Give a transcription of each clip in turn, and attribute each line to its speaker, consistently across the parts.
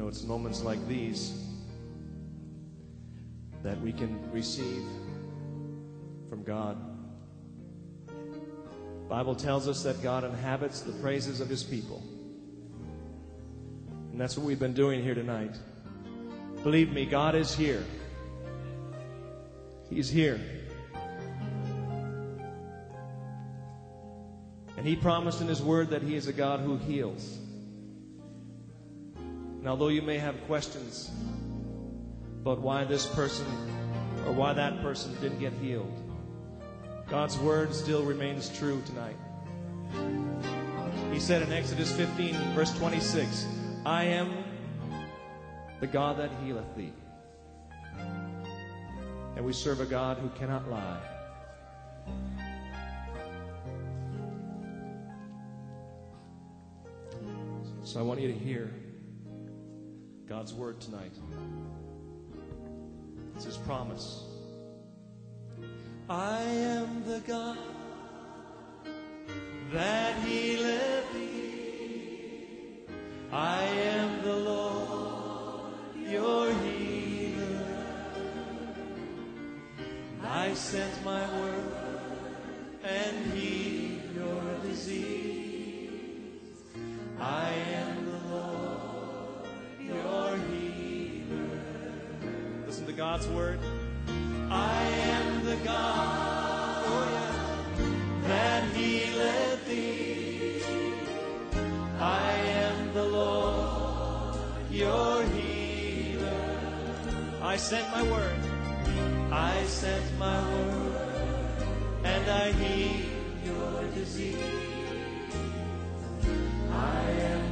Speaker 1: know, it's moments like these that we can receive from God. Bible tells us that God inhabits the praises of his people. And that's what we've been doing here tonight. Believe me, God is here. He's here. And he promised in his word that he is a God who heals. And although you may have questions about why this person or why that person didn't get healed, God's word still remains true tonight. He said in Exodus 15, verse 26, I am the God that healeth thee. And we serve a God who cannot lie. So I want you to hear God's word tonight. It's his promise. I am the God that He healeth thee. I am the Lord, your healer. I sent my word and healed your disease. I am to God's word. I am the God, oh yeah, that healeth thee. I am the Lord, your healer. I sent my word. I sent my word, and I healed your disease. I am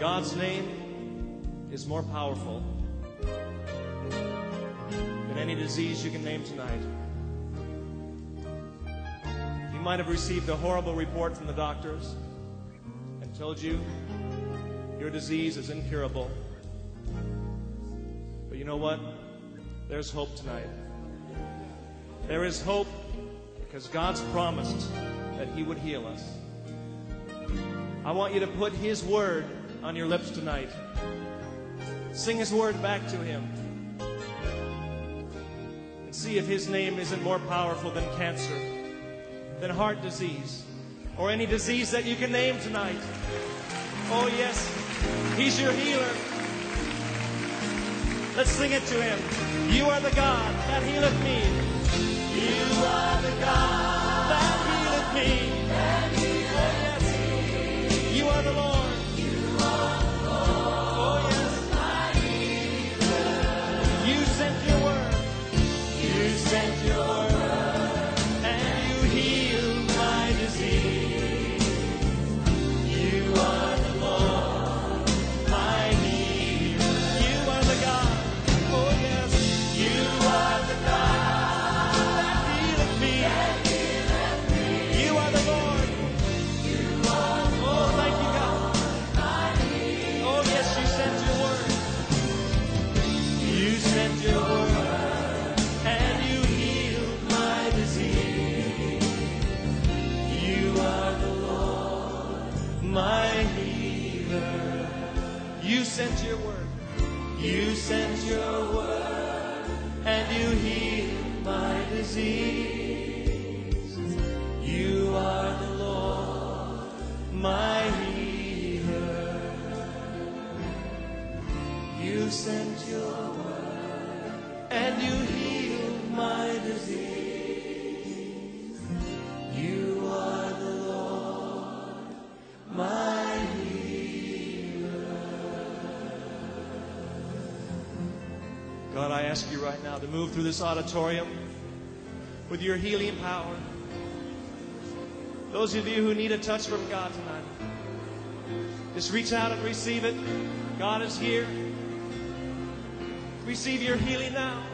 Speaker 1: God's name is more powerful than any disease you can name tonight. You might have received a horrible report from the doctors and told you your disease is incurable. But you know what? There's hope tonight. There is hope because God's promised that He would heal us. I want you to put His word on your lips tonight. Sing His word back to Him. And see if His name isn't more powerful than cancer, than heart disease, or any disease that you can name tonight. Oh, yes, He's your healer. Let's sing it to Him. You are the God that healeth me. You are the God that healeth me. Oh, yes. You are the Lord. Sent your word. You sent your word, and you healed my disease. You are the Lord, my healer. You sent your word, and you healed my disease. God, I ask you right now to move through this auditorium with your healing power. Those of you who need a touch from God tonight, just reach out and receive it. God is here. Receive your healing now.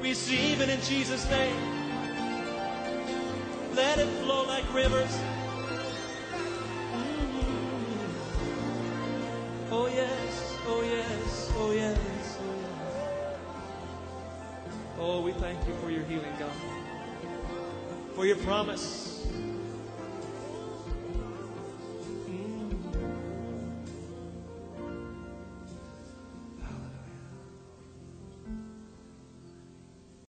Speaker 1: Receive it in Jesus' name. Let it flow like rivers. Mm-hmm. Oh yes, Oh, we thank you for your healing, God. For your promise